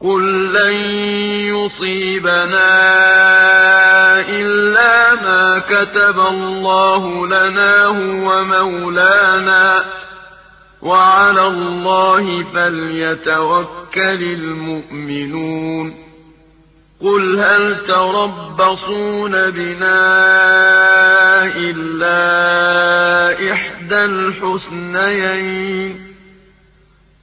قل لن يصيبنا إلا ما كتب الله لنا هو مولانا وعلى الله فليتوكل المؤمنون قل هل تربصون بنا إلا إحدى الحسنيين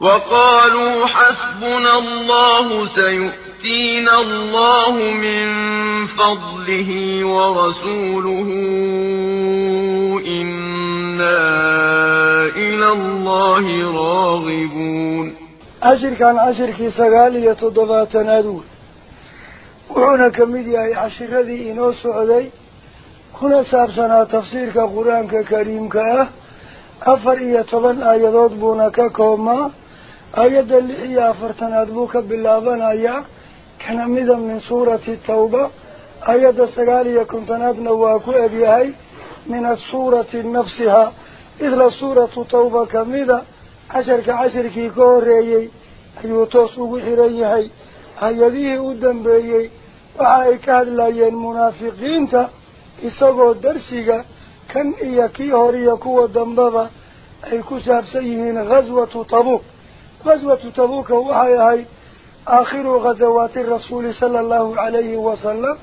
وقالوا حسبنا الله سيؤتينا الله من فضله ورسوله. إنا إلى الله راغبون. عشر كان عشر كي سقالية تضبات نادول وعنا كميديا عشر ذي إنوس عدي كنا سابسنا تفسير كقرآن كريم كأه. أفر إيا طبان آيادات بونا ككوما آياد اللي إيا أفرتناد بوك باللابان آيا كان مذا من سورة التوبة آياد سقالية كنتناد نواكو أبيهاي من السورة نفسها إذا سورة توبة كمذا عشر كعشر كي كوريي أيو توسوه حريهي آياديه أدن بيي وعاي كهدلايين منافقين تا iyo kii horiyo kuwa dambaba ay ku saabsan yihiin ghaswatu tabuuk ghasawaati rasuuli sala allahu calayhi wasalam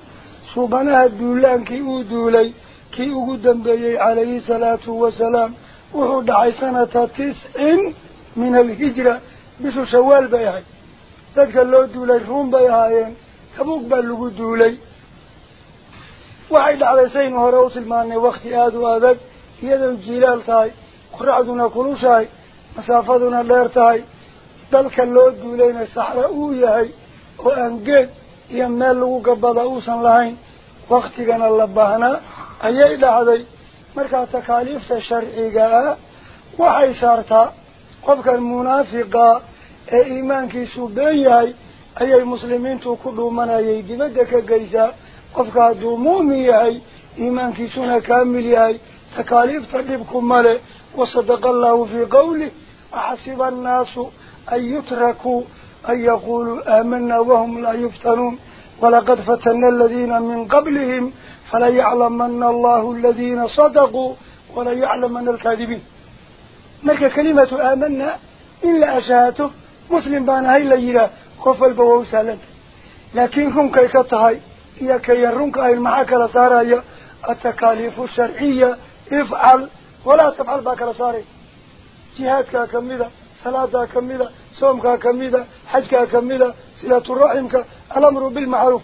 suubanaha duulaankii uu duulay kii ugu dambeeyey calayhi salaatu wasalaam wuxuu dhacay sanata tiscin min alhijra bishu shawaal bay ahayd dadka loo duulay ruun bay ahaayeen tabuuk baa lagu duulay waxay dhacday saynu hore u tilmaanay wakti aada u adag iyadoo jilaal tahay qoraxduna kulushahay masaafaduna dheer tahay dalka loo duulayna saxra uu yahay oo aan geed iyo meel lagu gabada uusan lahayn waktigana la baahnaa ayay dhacday markaa takaaliifta sharciga ah waxay saartaa qofkan munaafiqa ee iimaankiisu been yahay ayay muslimiintu ku dhuumanayay dibadda ka geysaa qofka hadduu muumin yahay iimaankiisuna kaamil yahay takaaliifta dhibku male wasadaqa allahu fii qawlih waxasiba annaasu أن يتركوا أن يقولوا آمنا وهم لا يفتنون. ولقد فتن الذين من قبلهم فلا يعلم أن الله الذين صدقوا ولا يعلم أن الكاذبين ملك كلمة آمنا؟ إلا أشاهته مسلم بان هاي الليلة خف البوو سالا لكن هم كيكتها إياك يرنك أي المحاكة لساري التكاليف الشرعية. افعل. ولا تفعل باك لساري جهاتك كمذا صلاة كميدة صومها كميدة حجها كميدة سلاة الرحيم الأمر بالمعروف.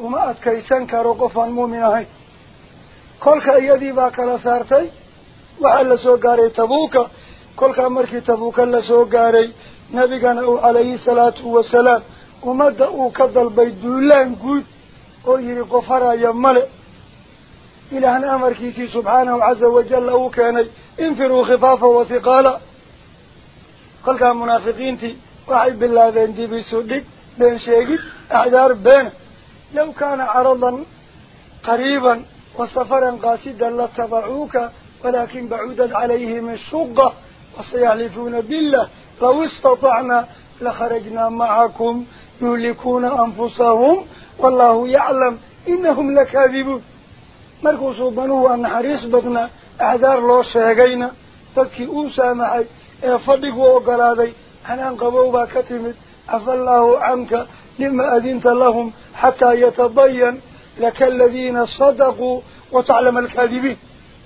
وما أتكيسان كاروقفا المؤمنها كلك أيدي باك سارتي، وعلى سوقاري تبوك كلك أمرك تبوك لسوقاري نبي كان عليه الصلاة والسلام. وما دعوه كدل بيدولان قد ويري قفرا يملئ إلى أن أمر كيسي سبحانه عز وجل أو كان. انفروا خفافا وثقالا. كل كان منافقين تي واحد بالله بين دي بيسودك بين شيقك أعذار بين لو كان عرضا قريبا وسفرا قاسدا لتبعوك ولكن بعودا عليهم الشقة وسيعرفون بالله لو استطعنا لخرجنا معكم يهلكون أنفسهم والله يعلم إنهم لكاذبون مركز بنو أن حريص بطنا أعذار لو شيقين تكي أوسامحي فضيك وقراضي أنا أنقبوا كتمت عفى الله عنك لما أذنت لهم حتى يتبين لك الذين صدقوا وتعلم الكاذبين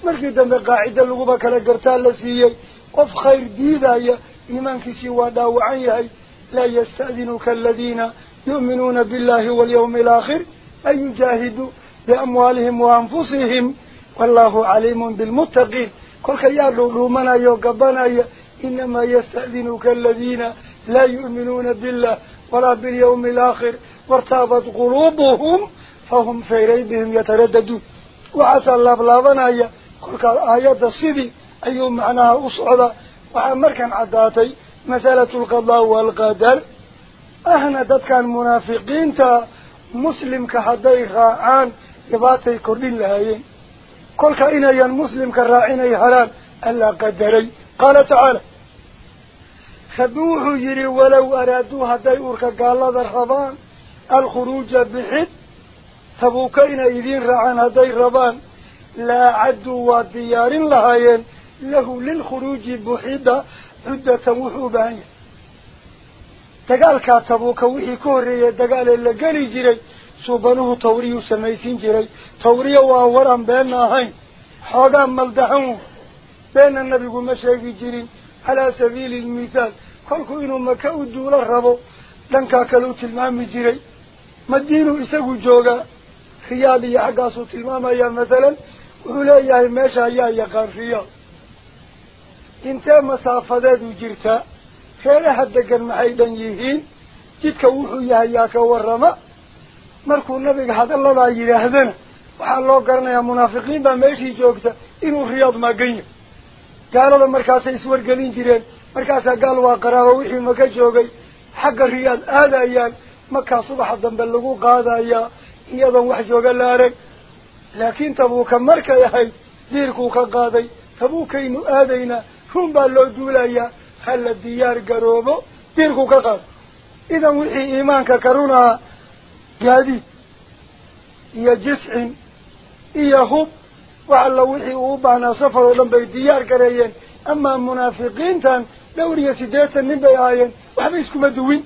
ملكي دم قاعدة لغبك لقرتال لسيي قف خير ديدايا إيمانك سوى داو عيهي لا يستأذنك الذين يؤمنون بالله واليوم الآخر أن يجاهدوا بأموالهم وأنفسهم والله عليم بالمتقين كل خيال لومنا يوقبنا يوقبنا إنما يستأذنك الذين لا يؤمنون بالله ولا باليوم الآخر وارتابت قلوبهم فهم في ريبهم يترددون. وعسى الله بلابنا كل آيات الصدي أي معناها أصعد وعمر كان عداتي مسألة القضاء والقدر. ahna dadkan munaafiqiinta muslimka hadday raacaan dhibaatay kordhin lahaayeen kolka inayan muslimka raacinay helaan allaa qadaray qaala tacaala rabbi wuxuu خذوه يري ولو أرادوها دايورك قال الله الرحبان الخروج بحد سبوكين إذين رعان هذي الربان لا عدوا وديار لهاين له للخروج بحدة عدة وحو بهاين تقالك تبوك وحي كوري تقال إلا قالي جري سوبانوه توريو سميسين جري توريو وأوران بينا هاين حوضان ملدحون بين النبي ومشاقي جري على سبيل المثال. كلكو إنو مكا الدولة ربو دنكا كلو تلمامي جري مدينو إساقو جوغا خيالي حقاسو تلماما يا مثلا ولا ماشا يا يقان رياض intee masaafadeedu jirtaa reeraha degan maxay dhan yihiin jidka wuxuu yahay yaa ka warrama markuu nabiga hadalladaa yidhaahdana waxaa loo garanayaa munaafiqiin baa meeshii joogta inuu riyaad maagan yahay gaalada markaasay iswargelin jireen aadayaan markaa subaxa dambe lagu qaadayaa iyadoon wax jooga la arag laakiin tabuuka markay ahayd diirkuu ka qaaday tabuukaynu aadaynaa run baa loo duulayaa hala diyaar garoobo diirku ka qaado idan wixii iimaanka ka runaha gaadiid iyo jiscin iyo hub wax alla wixii uu u baahnaa safar oo dhan bay diyaar gareeyeen أما المنافقين تان دوري سيداتا نبا يهايين وحبا يسكو مدوين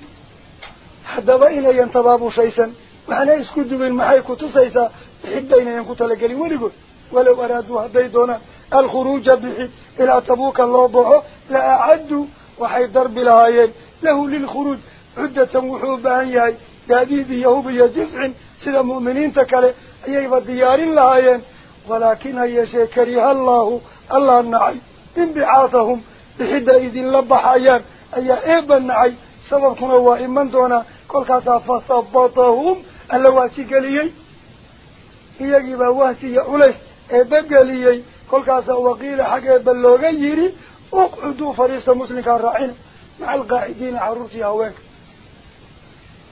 حدا بإنا ينتبابو شايسا وحنا يسكو دوين محايكو تسايسا حبا إنا ينكو تلقالي ولقو ولو أرادوا هديدونا الخروج بحيد إلى تبوك الله بوحو لأعدوا وحي درب الهايين له للخروج عدة وحوبة هنياي داديد يهوب يجزع سيدا مؤمنين تكالي أيها الديار الهايين ولكن هي شكريها الله الله النعيم. انبعاثهم بحد إذن لبح أيان أي إيبا نعي سبب كنوا إمان دونا. كل خاصة فصبطهم. اللواسي قليي. هي جيبا واسي أوليس إيبا قليي. كل خاصة وقيل حق إيبا اللوغيري أقعدوا فريسة مسلمة الرعين مع القاعدين عروسي هواك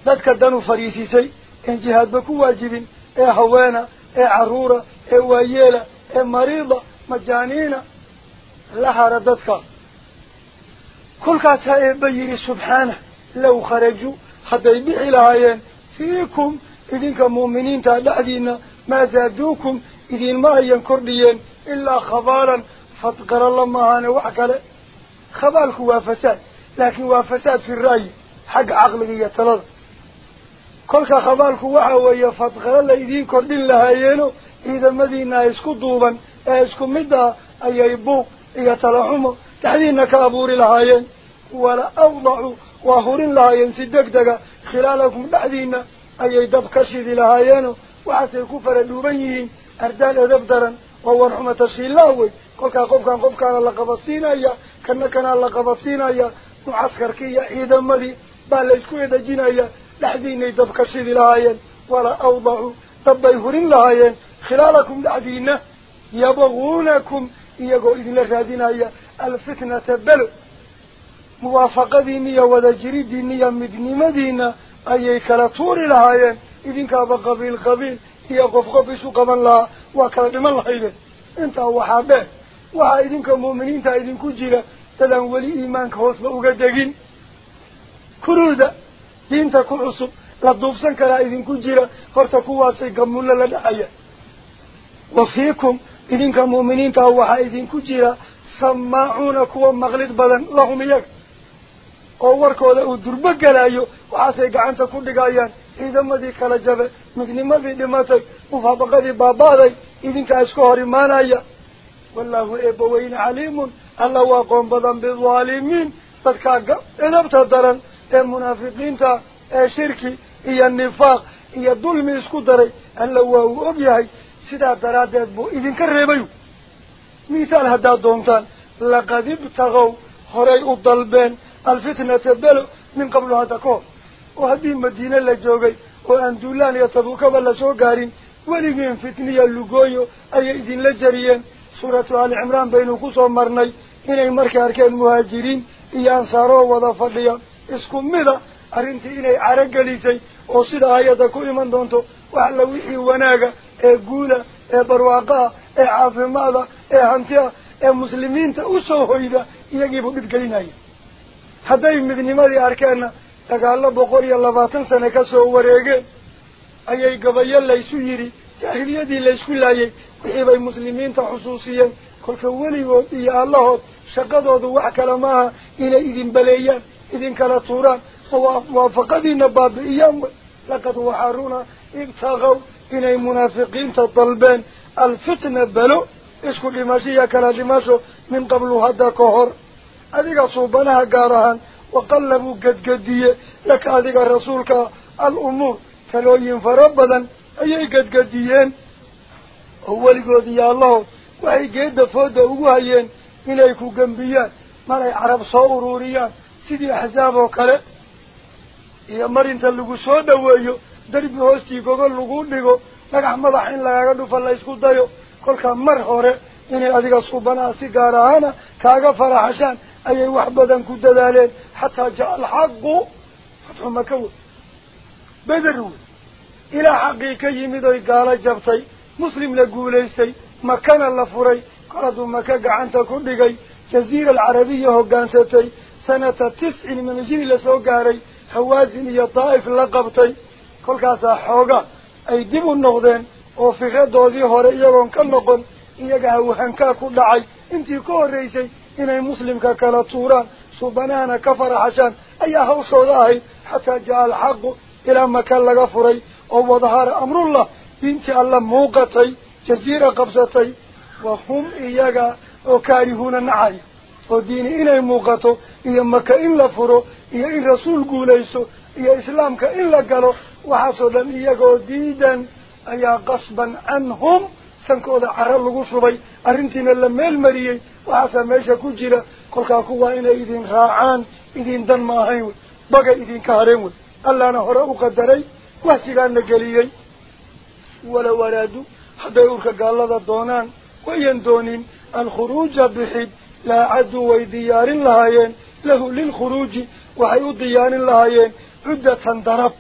ذاتك دانو فريسي سي. إن جهاد بكو واجبين. إيه هوانا إيه عرورة. إيه وييلة إيه مريضة. مجانينة لحر الددك كل كتائب بيري سبحانه لو خرجوا حتى يبيع العين فيكم إذنك مؤمنين تعدادين ما زادوكم إذن ما ينكردين إلا خبالا. فاتقر الله ما مهانا وعكلا خبالك وافساد لكن وافساد في الرأي حق عقلي يتلظ كلك خبالك وحا ويا فاتقر الله إذن كردين لهايينو إذا مدينة اسكو دوبا اسكو مدها أي يبوك. أي يبوك يتلحمو تحدينا كابور لهايين. ولا أوضعوا وهورين لهايين. سدك دقا. خلالكم تحدينا أي دبكشي لهايينو وحسي كفر دوبيين أردال أدب وهو رحمة الشيلاوي كل كان قف كان قف كان لقبطينا يا كنا كان لقبطينا يا معسكر كي إذا مدي. بالإسكو إذا جينا يا لحدين يدفك الشيد لهايين. ولا أوضعوا تبيهرين لهايين. خلالكم لحدين يبغونكم يا الفتنة بلو موافقة دينية وذجري دينية مدني مدينة أي كلا طور لهايين إذن كاب قبيل قبيل iyo qof qof isu qaban lahaa waa kala dhiman lahayde intaa waxaa dheer waxaa idinka mu'miniinta idinku jira dadaan weli iimaanka hoosba uga degin kuruuda diinta ku cusub la duubsan karaa idinku jira horta kuwaasay gamulle la dhacaya wa fiikum idinka mu'miniintaa waxaa idinku jira samaacuuna kuwa maqlid badan lahum iyaga oo warkooda uu durbo gelayo waxaasay gacanta ku dhigayaan ciidamadii kala jabe midnimadii dhimatay mufaabaqadii baaba'day idinkaa isku hor imaanaya wallaahu eebbaweyne caliimun alla waa qoon badan bidaalimiin dadkaa edabta daran ee munaafiqiinta ee shirki iyo nifaaq iyo dulmi isku daray alla waa uu og yahay idinka reebayu. Mithaal haddaad doontaan laqad ibtagow horay u dalbeen alfitnata belo min qablu hadda ka hor. وهذه مدينة لجوغي وأن دولان يتبوكب لسو قارين ولغين فتنية لغويو أي إذن لجريين سورة آل عمران بين قصو مرني إني مركي أركان مهاجرين إيا أنصارو وضفضيا اسكم مذا أرنتي إني عرق ليسي وصيد آيات كو إمان دونتو وحلا وحي وناغا إيه برواقا إيه عافمادا إيه هانتيا إيه مسلمين تأسو هويدا يجيبوا بتقلين هاي حتى dagaallo boqol iyo labaatan sane ka soo wareegeen ayay gabayo laysu yidhi jaahiliyadii laysku laayay wixii bay muslimiinta xusuusiyeen kolka weligood iyo allahood shaqadoodu wax kale maaha inay idin baleeyaan idin kala tuuraan muwaafaqadiina baabi'iyaan way laqad waxaa runa ibtaqow إن المنافقين تطلبين الفتنة بلو. إسكو لماشي كلا لماشو من قبل هذا كهر. أذيك صوبانها قارها وقلبوا قد قدية. لك أذيك الرسول كالأمور كانوا ينفربا أي قد قديين؟ هو اللي يا الله وهي قد فوده وهيين. إن يكو جنبيا ما لا يعرف صوروريا سيدي أحزابه وكلا يا مرين تلقوا صوده وهيو isku dayo kolkaa mar hore inay adiga suubanaha si gaar ahaana kaaga faraxashaan ayay wax badan ku dadaaleen xataa jaa alxaqu fatxu maka wey beder wey ilaa xaqii ka yimid oy gaalo jabtay muslim la guulaystay makana la furay kor hadduu maka gacanta ku dhigay jaziira alcarabiya hoggaansatay sanata tiscin min hijri lasoo gaaray hawaasin iyo daa'if la qabtay u noqdeen oo fikradoodii hore iyagoon ka noqon iyaga hawahankaa ku dhacay intii ka horreysay inay muslimka kala tuuraan subanahana ka faraxashaan ayaa hawshooda ahayd xataa jaa alxaqu ilaa maka laga furay oo wadahara amrullah diintii alla muuqatay jaziira qabsatay wa hum iyaga oo kaarihuuna nacaya oo diini inay muuqato iyo maka in la furo iyo in rasuul guulayso ayaa qasban canhum sankooda caro lagu shubay arrintiina la meel mariyey waxaasaa meesha ku jira kolkaa kuwaa inay idin raacaan idin dan ma ahayn wey bagay idinka hareen wey allaana hore u qadaray wahsigaana geliyey walow araadu hadday urka gaallada doonaan wayan doonin alkhuruuja bixid laa cadduu way diyaarin lahaayeen lahu lilkhuruuji waxay u diyaarin lahaayeen عدة ضرب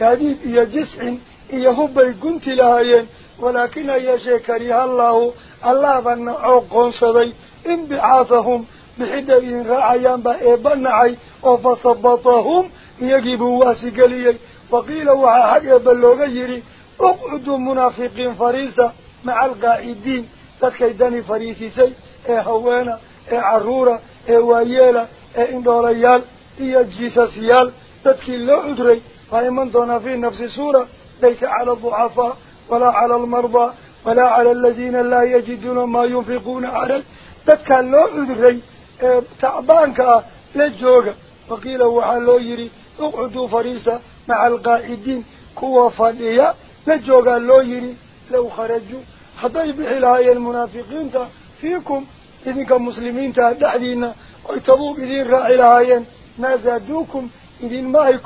يديد إيا جسع إيا هبي قنت لهايين ولكن إيا شكريها الله. الله بنا عقون صدي. إن بعاثهم بحدة إن رعيان بأي بنعي وفصبطهم يجيبوا واسقليين وقيلوا حق يبلو غيري اقعدوا منافقين فريسة مع القائدين تتكيداني فريسي سي إي هوانا إي عرورة إي وايالة إي إندوليال إي جيساسيال تدكي لو عذري فإمن دون في نفس سورة ليس على الضعفاء ولا على المرضى ولا على الذين لا يجدون ما ينفقون على تدكى لا عدري إيه، تعبانك لجوغ فقيل وحالو يري اقعدوا فريسة مع القائدين. كوا فاليا لجوغا لو يري؟ لو خرجوا. حضيب الهي المنافقين فيكم. إذنك مسلمين تهدعدين ويتبوك إذن راعي الهي ما زادوكم. إذن ما هي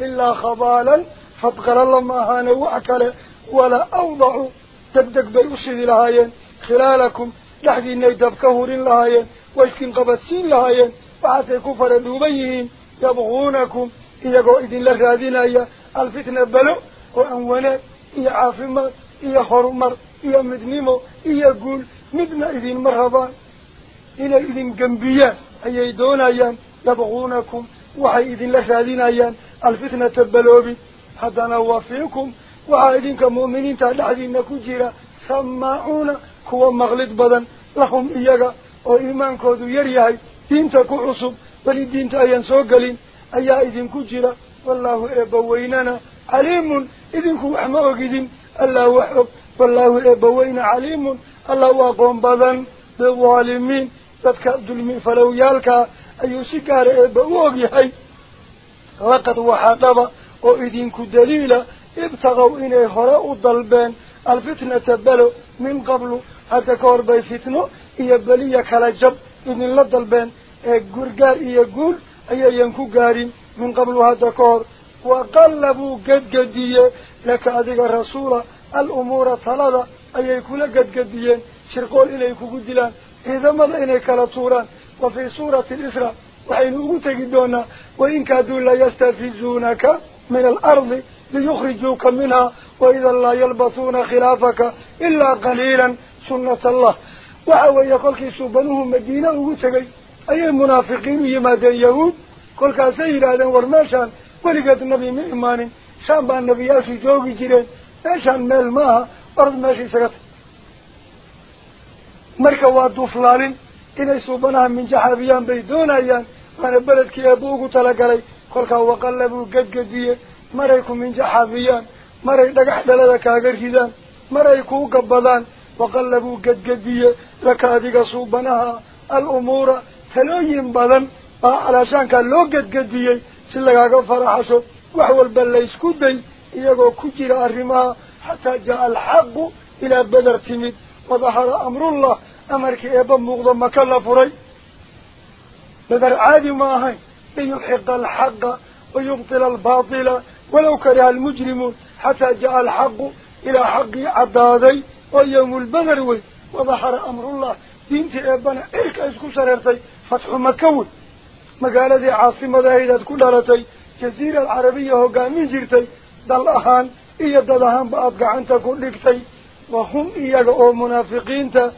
إلا خبالا فابقر الله ما هان وعكلا ولا أوضع تبدك بروشد لهايين. خلالكم لحدي إني تبكهور لهايين واشكين قبطسين لهايين. بعثي كفر دوبيهين يبغونكم. إيقو إذن لغادين أي الفتنة بلو وأنوانا إي عافمات إي خرمر إي مدنمو إي قول. مدن إذن مرهبان إلا إذن قنبيا أي دون أيام يبغونكم. Alfitnata baloobi haddana wa fiikum waxaa idinka mu'miniinta dhexdiina ku jira samaacuuna kuwa maqlid badan lahum iyaga oo iimaankoodu yar yahay diinta ku cusub weli diinta ayaan soo gelin ayaa idinku jira wallaahu eebbaweynana caliimun idinku wax ma ogidin allah wax og wallaahu eebbaweyne caliimun allah u aqoon badan bidaalimiin dadka dulmi falowyaalkaa أيو سكار إبواق يحي لقد وحاقب أو إذين ابتغوا إني هراء الضلبان الفتنة بلو من قبل حتى كوربي فتنو إيا بلية كالجب إني الضلبان قرقار إيا قول أي ينكو قارين من قبل هذا كور وقلبوا قد قدية لك أذيك الرسول الأمور طلالة أي يكون قد قدية شرقوا إليكو قدلان إذا ماذا إليك لطوران وفي سورة الإسراء وحين أغتك دونا وإن كادوا لا يستفزونك من الأرض ليخرجوك منها وإذا لا يلبثون خلافك إلا قليلا سنة الله. وعوى يقلك سبنه مدينة أغتك أي المنافقين يمادين يهود؟ قلك سيدا دين ورماشان ولقد النبي مئمان شامبا النبي ياسي جوغي جيرين ماشان مال ماها أرض ماشي سكت. مركوات دفلالين duuflaalin inay suubanaha minjaxaabiyaan bay doonayaan waana beledkii eebba ugu talagalay kolkaa waqallabuu gedgediye maray ku minjaxaabiyaan maray dhagax dhalada kaaga ridaan maray kuu gabbadaan waqallabuu gadgadiye laka adiga suubanaha alumuura talooyin badan baa calaashaankaa loo gadgadiyey si lagaaga faraxasho wax walba laysku day iyagoo ku jira arrimaha xataa jaa alxaqu ilaa beder timid wadahara amrullah أمرك إبا مغضم كلا فري بذر عادي ماهي ليحق الحق ويبطل الباطل ولو كره المجرم حتى جاء الحق إلى حق عدادي. ويوم البذر وظهر أمر الله. دينت إبانا إلك إسكو سررتي. فتح مكوي مقالة عاصمة دهيدات كلارتي جزيرة العربية هو قامين جرتي دالأهان إيا دالأهان بأبقى عن تكون لكتي. وهم إياك أو منافقين تكون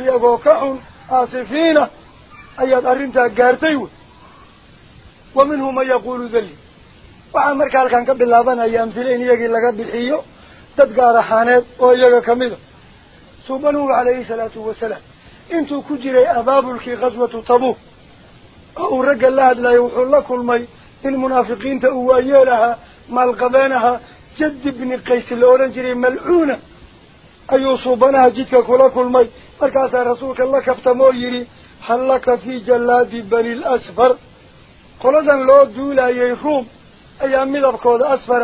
iyagoo ka xun aasifiina ayaad arrintaa gaartay wey wa minhum man yaquulu dali waxaa marka halkan ka bilaabanaya amhile in iyagii laga bixiyo dad gaar ahaaneed oo iyaga kamid a suubanuhu calayhi salaatu wasalaam intuu ku jiray abaabulkii khaswatu tabuuk oo uu ragga la hadlayo wuxuu la kulmay in munaafiqiinta uu waayeel ما القبانها جد ابن قيس الأورنجري ملعونة. أيو صوبانها جدك كلك المي فكاسا رسولك الله كفتمو يري. حلق في جلاد بني الأسفر. قلتا لو دولا يخوم أيام ملعب كود أسفر.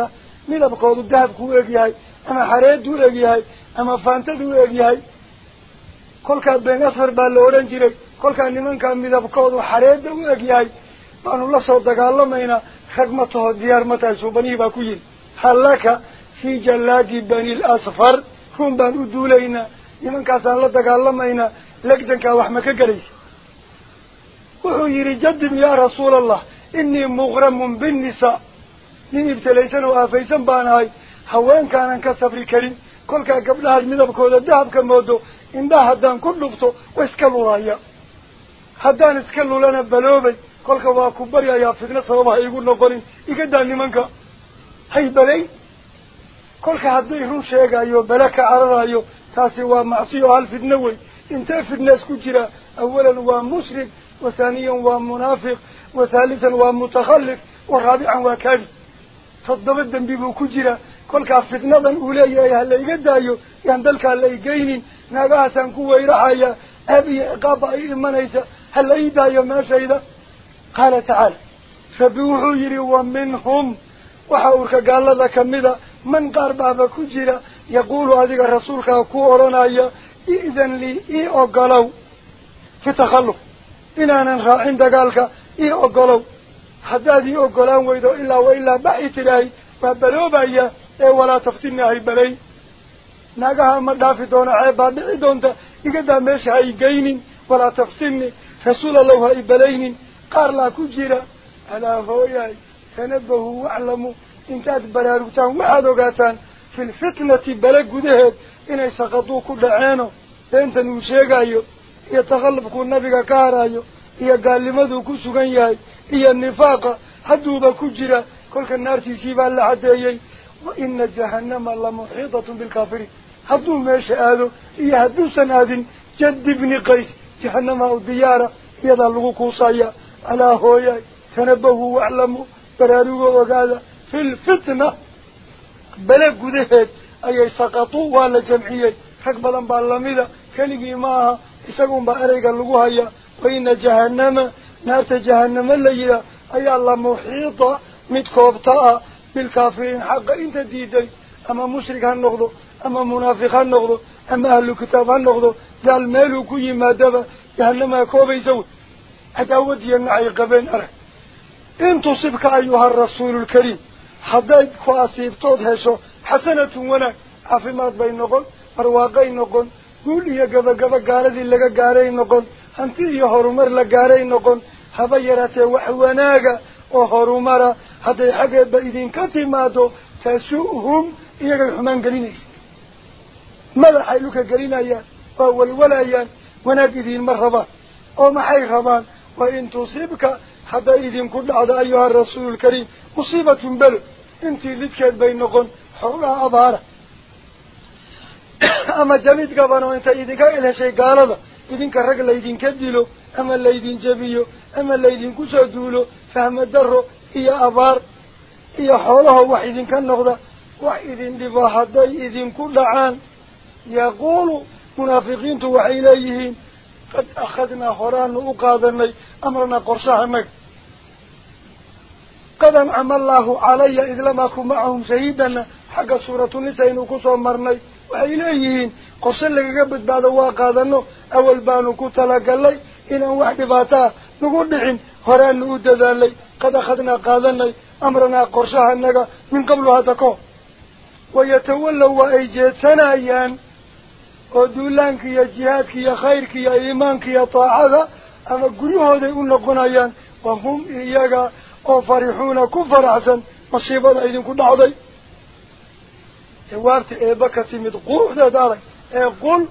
ملعب كود الدهب كو إغيهاي أما حريد دول إغيهاي أما فانت دول إغيهاي كلك بين أسفر بان الأورنجري كلك نمان كان ملعب كود حريد دول إغيهاي فأنا الله صدق الله مينا. Rag ma taho diyaar ma tahay suubanihii baa ku yidhi hal laka fii jallaadi bani lasfar ruum baan u duulaynaa nimankaasaan la dagaalamaynaa legdankaa wax ma ka gelaysa wuxuu yidhi jadib yaa rasuula allah inii muqramun binnisaa nin ibtalaysan oo aafaysan baan ahay haweenkaanan ka safri karin kolkaa gabdhahaad midabkooda dahabka moodo indhaha haddaan lulaya haddaan iska lulana baloobay kolka waa ku baryayaa fitno sababa ha igu noqonin iga daa nimanka hay balay kolka hadday run sheegayo bele ka cararayo taasi waa macsiyo hal fitno wey intee fitnees ku jira awalan waa mushrik wa haaniyan waa munaafiq wa thaalithan waa mutakhallif wa raabican waa kaadi toddoba dembi buu ku jira kolkaa fitnadan uu leeyahay ha la iga daayo yaan dalkaa la igeynin naagahaasaan minhum waxaa urka gaalada kamida man qaar baaba ku jira yaquulu adiga rasuulkaa ku odhanaya i'dan lii ii ogolow fi takhalluf inaanan raacin dagaalka ii ogolow haddaad ii ogolaan weydo ilaa wa ilaa baxi tidhaahay waa baloobaya ee walaa taftinni hay balay naagaha ma dhaafi doona ceeb baa dhici doonta igadaa meesha ha igeynin walaa taftinni rasuul allow ha ibalaynin قار لا كجيرا ألا فوياي تنبهوا وعلموا إن كانت براروتان وعدوغاتان في الفتنة بلقوا ذهب إنه سقطوا كل عينه لأنت نوشيق أيو يتغلبكوا النبي كار أيو قال لماذا كسوغن ياي إيا النفاق حدو بكجيرا كل النار تيسيبا لحد أيي وإن جهنم الله محيطة بالكافرين. حدو ما شئاله إيا حدو سناد جد ابن قيس. جهنم أو ديارة. يدى اللغو كوصايا. Alaa hooyaay tanabahuu waclamu baraarugoo ogaada fi lfitna bele gudaheed ayay saqatuu waa la jamciyey rag badan baa lamida keligii ma aha isagunbaa ereyga lagu hayaa wa ina jahannama naarta jahanamo la yihaa ayaa la muxiita mid koobta ah bilkaafiriin xaqa inta diiday ama mushrik ha noqdo ama munaafiq ha noqdo ama arag in tusibka ayuha rasuulu lkariim hadday ku asiibtood hesho xasanatun wanaag caafimaad bay noqon barwaaqay noqon guul iyo gabagaba gaaladii laga gaaray noqon hanti iyo horumar la gaaray noqon haba yaraatee wax wanaaga oo horumara hadday xaggeedba idinka timaado tasu'hum iyagay xumaan gelinaysa madaxay dhulka gelinayaan waa walwalayaan wanaag idiinma rabaan oo maxay rabaan wa in tusibka hadday idinku dhacdo ayuha rasuulu lkariim musiibatun belo intii lidkeed bay noqon xoogaa abaara ama jamid gabano intay idinka elheshay gaalada idinka rag laydinka dilo ama laydin jebiyo ama laydinku soo duulo fahmo daro iyo abaar iyo xoolaha wax idinka noqda wax idin dhibo hadday idinku dhacaan yaquulu munaafiqiintu waxay leeyihiin qad akhadnaa قد أخذنا خران وقادني أمرنا قرشاهمك قد أنعم الله علي إذ لم أكن معهم شهيدنا حق سورة نسين وكسوا مرني. وإليهين. قرشان لك قبض بعد وقادنه أول بانو كتلا قال لي إن واحد باتاه نقول دعين. خران نؤدد لي قد أخذنا قادني أمرنا قرشاهمك من قبل هذا ويتولوا أي جيتنا أيان iyo jihaadka iyo khayrka iyo iimaanka iyo taacada ama guryahooday u noqonayaan wahum iyaga oo farixuuna ku faraxsan masiibada idinku dhacday jawaabta eeba ka timid quuxdeed arag ee qul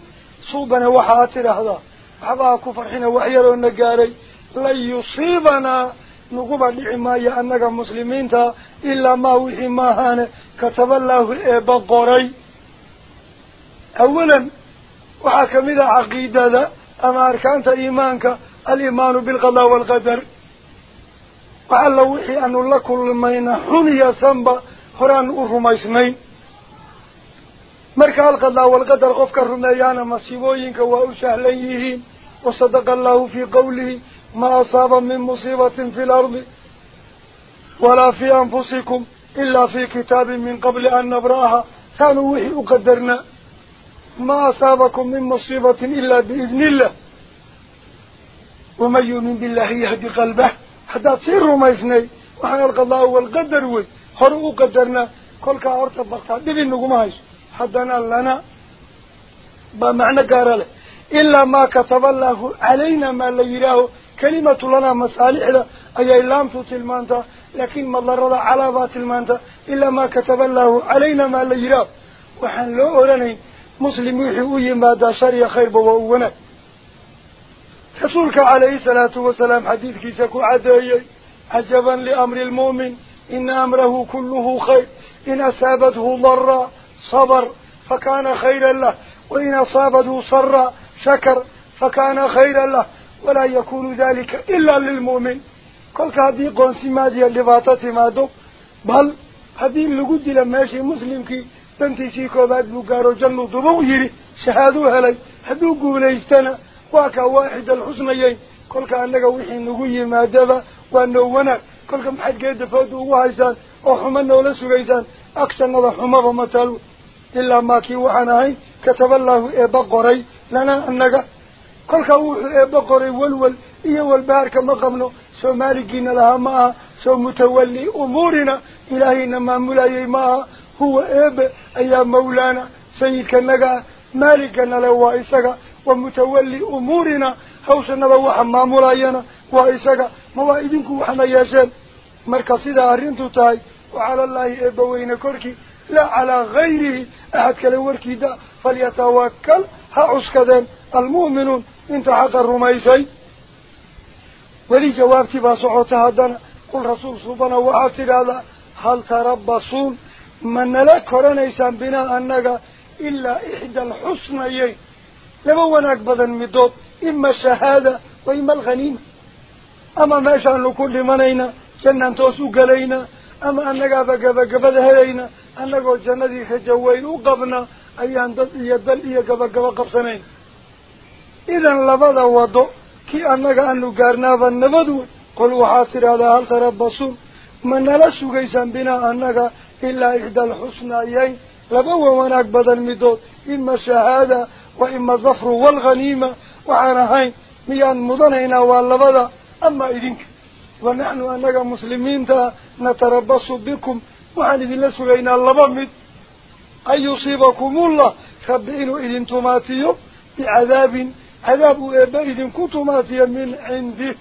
suubane waxaad tidhaahdaa waxbaa ku farxina waxyaroo na gaaray lan yusiibanaa naguba dhici maayo annaga muslimiinta ilaa maa wixii maahaane kataballaahu eeba qoray awalan وحكمت عقيدة أما أركانت إيمانك الإيمان بالقضاء والقدر. وعلى وحي أن لكل مين حني سنبا حران أرهميسنين مركا القضاء والقدر غفك الرميان مصيبوينك وأوشه ليه وصدق الله في قوله ما أصاب من مصيبة في الأرض ولا في أنفسكم إلا في كتاب من قبل أن نبرأها. كانوا وحي أقدرنا. ما أصابكم من مصيبة إلا بإذن الله. ومن يؤمن بالله يهدي قلبه. حتى تصير رميسني وحن القضاء والقدر حرقوا قدرنا. كل كعورة البغتاء دبين نقومهاش حتى نالنا بمعنى قارلة. إلا ما كتب الله علينا ما اللي يراه. كلمة لنا مسالح أي إلام تتلمانتا لكن ما الله رضى على بات المانتا إلا ما كتب الله علينا ما اللي يراه. وحن لو أولنين مسلم يحيوه ما دا يا خير بو بوهونا رسولك عليه الصلاة والسلام حديث كيسك عدايا عجبا لأمر المؤمن. إن أمره كله خير. إن أصابته ضر صبر. فكان خيرا له. وإن أصابته صر شكر. فكان خيرا له. ولا يكون ذلك إلا للمؤمن. قلت هذه قنسي ما دي اللي باتت ما دو. بل هذه اللي قد لما يشي كي تنتي سيكو بعد بقارو جنو دبو يري شهادو هلي هدو قوليستنا واكا واحد الحسنيين كل كأنك وحي نقوي مادبا وانو كل كم حد قيد فادو وهايسان وحمنا ولا سوغيسان أكثر نظر حمابا متالو إلا ما كي وحناهي كتب الله إيبا قري لنا أنك كل كوح إيبا قري والول إيه والبارك مقبنو سو مالكين لها معها سو متولي أمورنا إلهينا ما ملايي معها هو إيبا أيام مولانا سيدك النقا مالكنا لوا إساقا ومتولي أمورنا هوسنا لوحا ما ملاينا وإساقا موائدينكو وحنا ياشين مركزي أرنتو تاي وعلى الله إبوين كركي لا على غيره أحد كالوركي دا فليتوكل هعسكذا المؤمنون انت حق الرميسي ولي جوابتي بصعوتها هدنا قل رسول صوبنا وعاتر هذا هل تربصون من لا كورنيسان بنا أنك إلا إحدى الحسنيين لبوانك بدن مدود إما الشهادة وإما الغنيمة. أما ما شأن كل منينا جنان توسو قلينا. أما أنك بقبقبد هلينا أنك جندي خجوين وقبنا. أيان دل إيا دل إيا قبقب قبسنين. إذن لبدا وضو كي أنك أنو قارنابا نبدو قل وحاصر هذا هل تربصون. من لا سوغيسان بنا أنك إلا إحدى الحسنيين لبوا وناك بدل مدود إما الشهادة وإما الظفر والغنيمة وعنا هين ميان مضنين واللبدا. أما إذنك ونحن أنك مسلمين نتربص بكم. وعن إذن لسغينا اللبمد أن يصيبكم الله. خبئنوا إذن تماتيو بعذاب. عذاب إبا إذن كنتماتيا من عنده.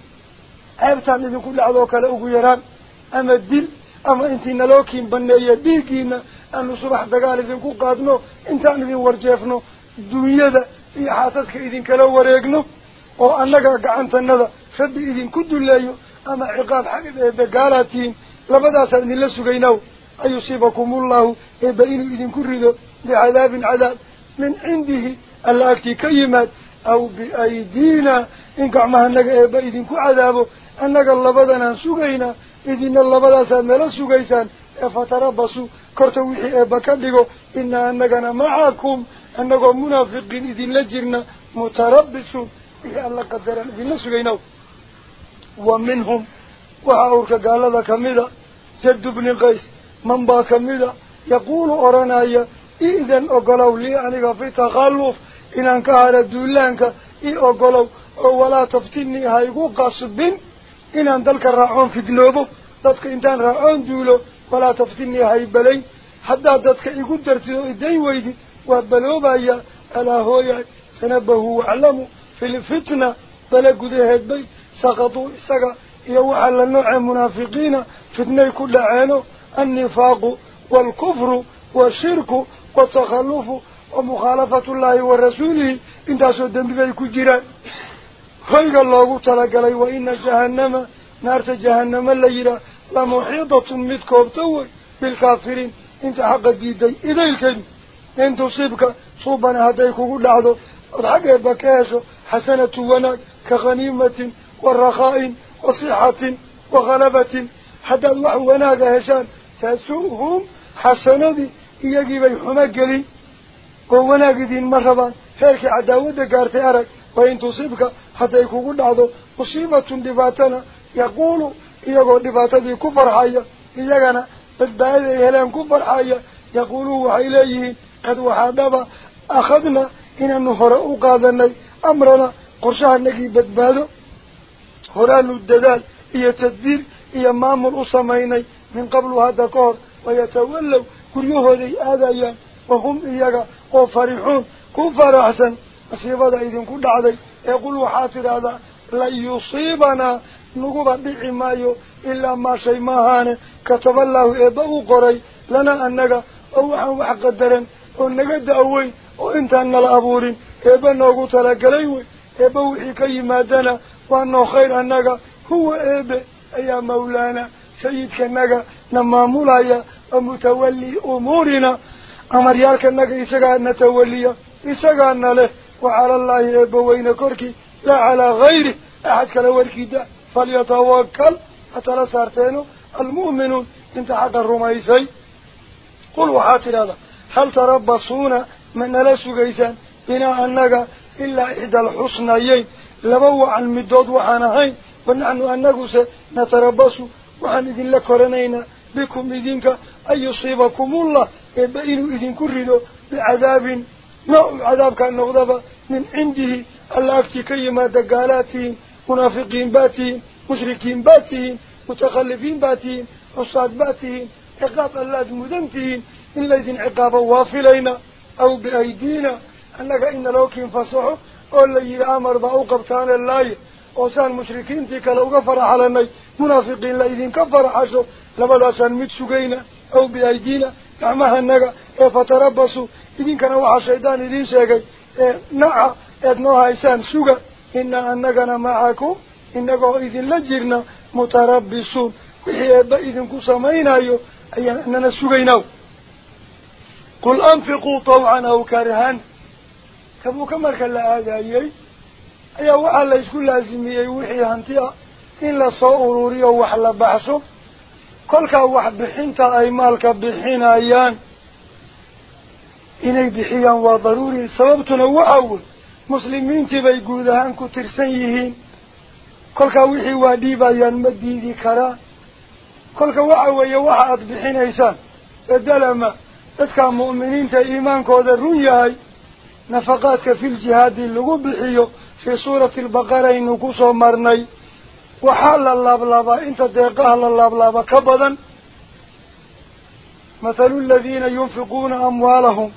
عيبتان إذن كل عذوك لأغيران أما الدل أما إنتي نلوكين بنية ديكين أنه صبح دقال إذن كو قادنو إنتان إذن ورجيفنو دنيا ذا إي حاسسك إذن كلو وريقنو وأنك قعنت النذا خبئ إذن كدو الليو أما عقاب حق إذا قالتين لبدا سألني لسغينو أن يصيبكم الله إبئين إذن كردو بعذاب عذاب من عنده ألا أكتي كيمات أو بأيدينا إنك عمها أنك إبئين كعذابه أنك اللبدنا سغينا إذن اللبدا سألنا لسغيسان فتربصوا كرتوحي إبكادقوا إنا أننا معكم أنكم منافقين إذن لجرنا متربصوا وحي الله قدرنا إذن لسغينوا ومنهم وحاورك قال هذا كمذا جد بن قيس من با كمذا يقول أرنايا إذن أقلوا لي أنك في تخلف إن أنكار الدولانك إي أقلوا ولا تفتني هايقو قصبين إن أندلك الرعون في دنوبه duulo walaa taftinii haybalay haddaad dadka igu dartid oo iday weydid waa baloobaya alaa hooyahay tanabahuu waclamu fi lfitna bale gudaheed bay saqaduu isaga iyo waxaa la noocee munaafiqiina fitnay ku dhaceeno annifaaqu waalkufru washirku watakhalufu wa mukhaalafatu llaahi wa rasuulihi intaasoo dembi bay ku jiraan hoyga loogu talagalay wa ina jahannama naarta jahannama la yihaa lamuxiidatun mid koobta wey bilkaafiriin inta xaqa diiday idaylkeedu in tusiibka suubana hadday kugu dhacdo ood xaggeeba ka hesho xasanatu wanaag ka khaniimatin wa rakhaa'in wa sixatin wa khalabatin haddaad wax wanaaga heshaan taasu'hum xasanadii iyagiibay xumo gelin oo wanaag idiin ma rabaan heerkii cadaawadda gaartay يقول دفاتي كفر حيا يجنا بالبعد يهلم كفر حيا يقولوا إليه قد وحدبا أخذنا إن النهر أقادنا أمرنا قرشها نجيب بالبعده هران الدلال يتدير يمام الأصميني من قبل هذا كور ويتولوا كل يهدي آذيا وهم إياك وفرحون كفر أحسن أصيب هذا إذن كل عذي يقولوا حاطر هذا لن يصيبنا نقوبا بحي مايو إلا ما شيء ماهانه كتب الله إباو قري لنا أنك أوحا وحقدرا ونقد أوي وإنت أن الأبورين إبا نوغو تلقليوي إبا وحكي مادنا وأنه خير أنك هو إبا أي مولانا سيدك أنك نما مولايا ومتولي أمورنا أمريالك أنك إساقا نتولي إساقا له وعلى الله إبا وين كركي لا على غيره أحد كالوركي ده فليتوكل. حتى لا سارتينو المؤمنون انت حق الرميسي. قل وحاتل هذا هل تربصون من لا سقيسان بنا أنك إلا إحدى الحسنيين. لبوع المدود وحانهين ونحن أنك نتربص. وحن إذن لكرنين بكم إذنك. أن يصيبكم الله؟ يبئن إذن كردوا بعذاب. نوع عذاب كان نغضب من عنده. الأكتي كيما دقالاتهم منافقين باتين مشركين باتين متخلفين باتين عصاد باتين عقاب الله مدنتين إن ليدين عقابا وافلين أو بأيدينا. أنك إن لوكين فصحوا أو اللي أمر بأو قبطان الله. وسان مشركين تيك لو غفر على منافقين ليدين كفر حشو لبدا سان متسوغينا أو بأيدينا. نعمها النقا فتربصوا إذن كان وحا شيطان إذن شيئا نعا إذنوها إنا أنقنا معكم إنكو إذن لجرنا متربصون. وحي أبا إذن كسامين أيو أي أننا سوغيناو. قل أنفقوا طوعا أو كرهان كبو كمرك الله هذا أيي أي وحا يسكن لازمي وحي هانتيا إن لا صوروري وحلا بحثو. كلك وح بحينتا أي مالك بحين أيان. إني بحيان وضروري سببتنا وحاول. مسلمين تبي جودهان كترسيهين كل كويحي وادي بيان مدي ذكرى كل كوعو يوعد بحين إنسان الدلمة إذ كان مؤمنين تإيمان كود الرؤيا نفقاتك في الجهاد اللي قبحيه في سورة البقرة إنه كسو مرني وحال اللابلابا إنت ديقاه اللابلابا كبدا مثل الذين ينفقون أموالهم.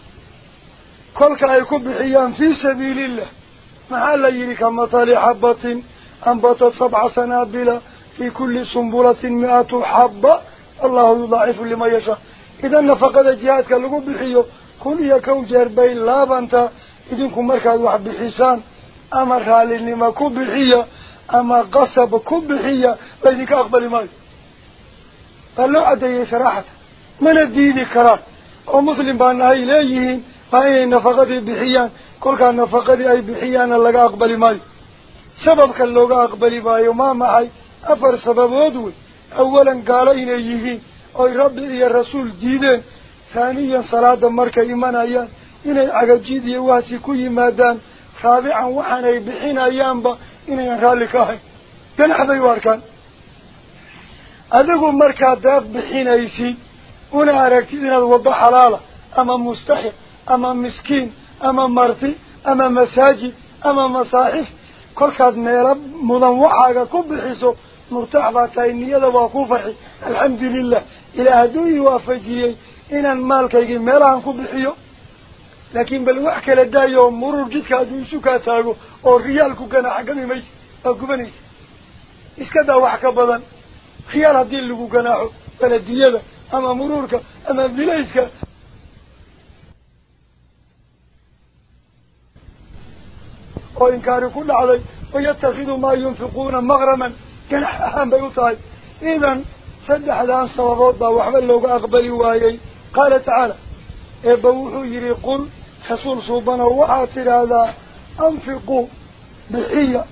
كلك أيكم بحيان في سبيل الله محل يري كمثال حبة أنبتت سبع سنابل في كل سنبلة مئة حبة الله يضاعف لما يشاء إذا نفقد جهاتك لقو بحيو كل يكو جربين لابنتا إذن كم مركز واحد بحسان أما خالي لما كب بحية أما قصب كب بحية لذلك أقبل ماي فلو أدي صراحة من الدين كرام ومسلم بأنها إليهين فأي أي نفقة بحيان. كل كان نفقة أي بحيان اللقى أقبل ماي. سبب كان اللقى أقبل ماي وما معي. أفر سبب هدوي أولا قال إليه أي ربي يا رسول دينا ثانيا صلاة مركة إيمان أيان. إني أقجي دي واسي كوي مادان. خابعا وحنا بحين أيان با. إني أغالك أهي تنحب يواركان أدقوا مركة داق بحين أيسي. أنا أركيدنا الوضع حلالة أما مستحق ama marti ama masaajid ama masaaxif kolkaad meelo mudan waxaaga ku bixiso murtax baa tahay niyada waa ku farxi alxamdulilah ilaa hadduu ii waafajiyey inaan maalkaygii meelahan ku bixiyo laakiin bal wax kala daayo murur jidka hadduu isu kaa taago oo riyaalku ganaaxa gami maysa waa gubanaysa iska daa wax ka badan riyaal haddii lagu ganaaxo belediyada ama muruurka ama bilayska وإنكار كل علي ويتخذ ما ينفقون مغرما. كان أهم بيطاي إذن سدح الآن صوابات با وحبال لوك أقبل وايي. قال تعالى إبوه يريقل حصول صوبنا وعاتر هذا أنفقوا بحية.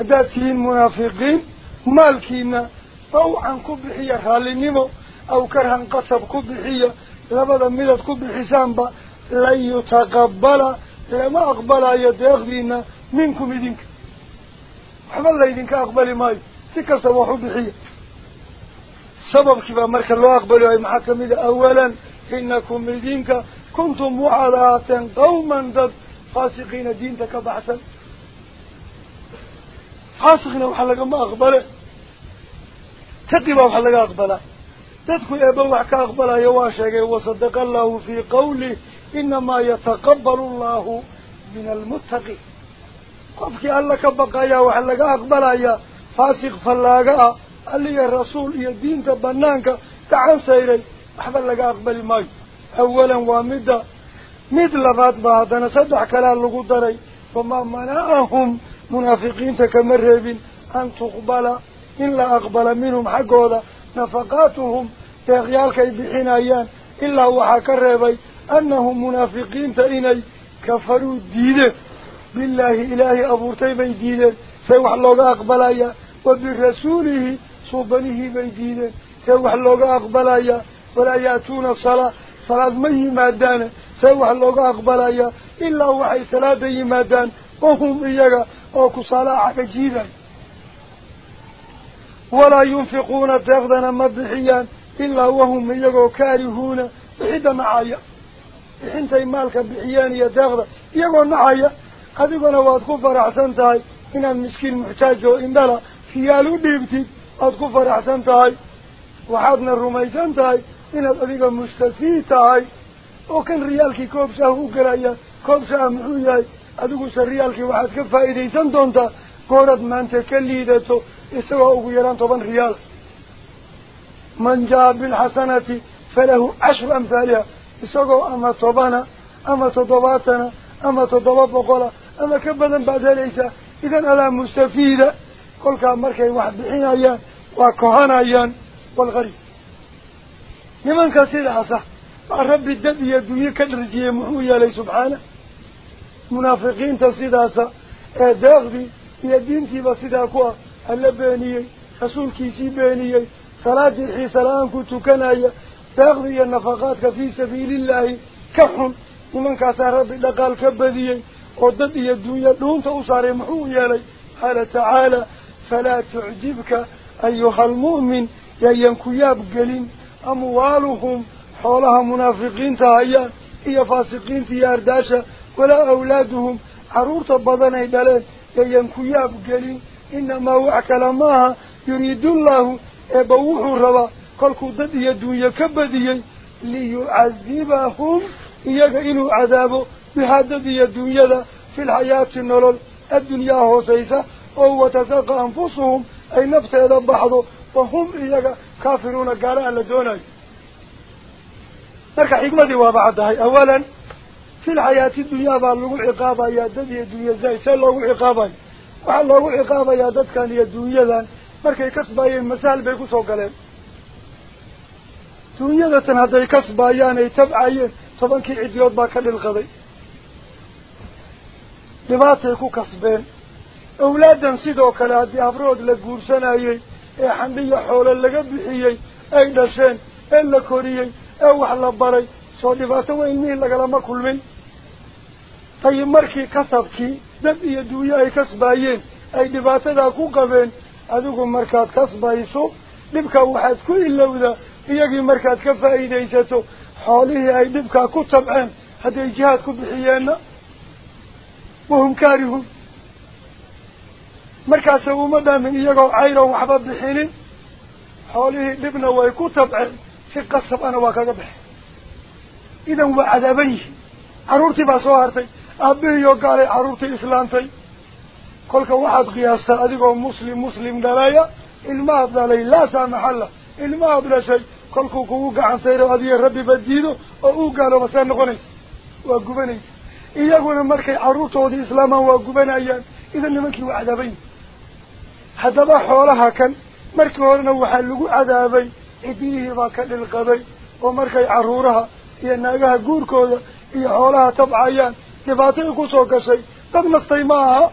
هداتين منافقين مالكين. طوعا كبحية هالي نمو أو كرها انقصب كبحية لبدا ملت كبحسان با لن يتقبل ما أقبل أيد أخذينا منكم إذنك. حبال الله إذنك أقبل ماي. سكا سواحو بحية. سبب كيف أمرك الله أقبل أي محاكم إذا أولا إنكم إذنك كنتم وعلاة قوما ضد فاسقين دينتك بحثا. فاسقين وحلق ما أقبل. تقبوا وحلق أقبل. تدخل أبوحك أقبل يواشك وصدق الله في قوله ka aqbalayo waa sheegay wasadaqa allahu fii qawlih inamaa yataqabalu allahu min almuttaqin qofkii alla ka baqayaa waxa laga aqbalayaa faasiq fallaaga ah alliya rasuul iyo diinta banaanka gacan sayray waxba laga aqbali maayo awalan waa midda mid labaad baa haddana saddex kalea lagu daray wamaa manacahum أنهم منافقين تأني كفروا دينه بالله إلهي أبو طيب يدينه سيوح الله أقبلايا. وبالرسوله صبنه يدينه سيوح الله أقبلايا. ولا يأتون الصلاة صلاة مي مادان. سيوح الله أقبلايا. إلا وحي صلاة مي مادان. وهم إيجا أوكو صلاة عجيبا ولا ينفقون تغذنا مضحيا إلا وهم إيجا كارهون. إذا معايا. Waad ku faraxsan tahay inaad miskiin muxtaaj oo indhala riyaal u dhiibtid waad ku faraxsan tahay waxaadna rumaysan tahay inaad adiga mustafiid tahay oo kan riyaalkii koob shaah u gelaya koob shaah muxuu yahay adiguse riyaalkii waxaad ka faa'iidaysan doontaa gooraad maanta ka liidato isagoo ugu yaraan toban riyaal man jaa bilxasanati falahu cashru amhaaliha يسقوا أما طبنا أما تضباطنا أما تضباط بقولا أما كبدن بعد ليس إذا ألا مستفيدة كل كامرك واحد بحين أيام وكهان أيام والغريب. لمن كسر عصه الرب الدب يدوي كدرجي محوي عليه سبحانه. منافقين تصيد عصه إيه داغبي. إيه يدينتي بصيد أكوا. اللبانيي رسول كيسي بانيي صلاة الحي صلاة كنتو كنايا. تغذي النفقاتك في سبيل الله. كحن. ومن كثير ربي لقال كبذي وددي الدنيا. دون توصاري يا لي. قال تعالى فلا تعجبك أيها المؤمن. يا ينكياب قلين. أموالهم حولها منافقين تهيا. هي فاسقين تيار داشا ولا أولادهم. عرور تبضان إدالين يا ينكياب قلين. إنما وعك لماها. يريد الله. يبوح الرواق قلكو دد يا دنيا كبديي ليعذبهم يغ انه عذابه بهدد يا دنيا في الحياة النول الدنيا هوسيسه أو وتزق انفسهم اي نفس اذا بحضوا وهم يغ كافرون قال الله دون ترك حكمتي وبعدها اولا في الحياة الدنيا بالله عقابا يا دد يا دنيا زي سلو عقابا وعلى الله عقابا يا دد كان يا دنيا ذا مركي كسبا يمسال بيكو سوقلين dunyadatan hadday kasbaayaan ay tabcayeen tobankii cidiyood baa ka dhilqaday dhibaatay ku kasbeen awlaadan sidoo kale haddii habrood la guursanayey ee xandhiya xoolo laga bixiyey ay dhasheen ee la koriyey ee wax la baray soo dhibaato weyn mihii lagalama kulmin tayib markii kasabkii dad iyo duunyo ay kasbaayeen ay dhibaatadaa ku qabeen adigu markaad kasbayso dhibka waxaad ku ilowdaa tabceen hadday jihaad ku bixiyeenna wahum kaarihuun markaase uma dhaamin iyagoo cayroon waxba bixinin xoolihii dhibna way ku tabceen si qasab ana waa kaga baxeen idan waa cadaaban yihiin carruurtii baa soo hartay aabihiioo gaalay carruurtii islaantay kolka waxaad qiyaastaa adigoo muslim muslim dhalaya ilmahaad dhalay laa saamaxalla ilmahaad dhashay gacan sayro adiga rabbiba diido oo uu gaalooba see noqonaysa waa gubanaysa iyaguna markay carruurtoodii islaamaan waa gubanayaan idan nimankii waa cadaaban yihin haddaba xoolaha kan markii horena waxaa lagu cadaabay cidiyihii baa ka dhilqaday oo markay carruuraha iyo naagaha guurkooda iyo xoolaha tabcayaan dhibaatay kusoo gashay dad naftay ma aha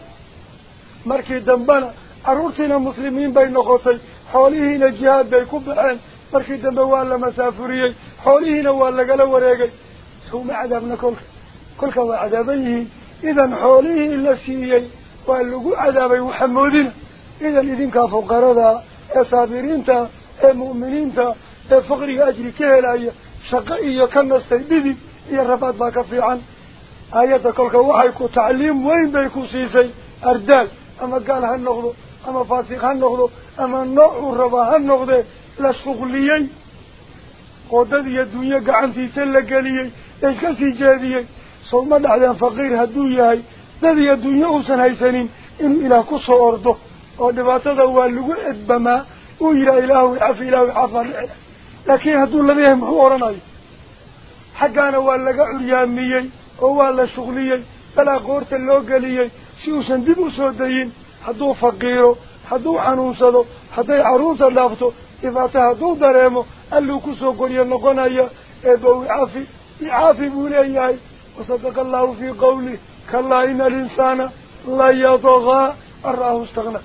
markii dambena carruurtiina muslimiin bay noqotay xoolihiina jihaad bay ku baxeen مركي دنبه وان لما سافريه حوليهنا وان لقل وريقه ثم عذابنا كلك كلك وعذابيه إذا حوليه إلا سيئي وان لقو عذابي محمودين إذا إذن كافو قرضا أصابرين تا المؤمنين تا فقري أجري كهلاي شقائي كان بذي يا رفات باك في عن آيات كلك وحيكو تعليم وين بيكو سيسي أردال أما قال النغضو أما فاسقها النغضو أما النوع الربا النغضي hadduu yahay dad iyo dunyo uusan haysanin inuu ilaah ku soo ordo oo dhibaatada waa lagu edbamaa uu yidhaha ilaahu cafi ilaahu caafaan dhicila laakiin hadduu laga yahay muxuu odhanayo xaggaana waa laga curyaamiyey oo waa la shuqliyey balaa qoorta loo geliyey si uusan dib u soo dayin hadduu faqiiro hadduu xanuunsado hadday carruurta dhaafto cafi icaafi buu leeyahay wasadaqa allahu fii qawlih kalaa ina alinsaana la yadgaa an ra'ahu istagna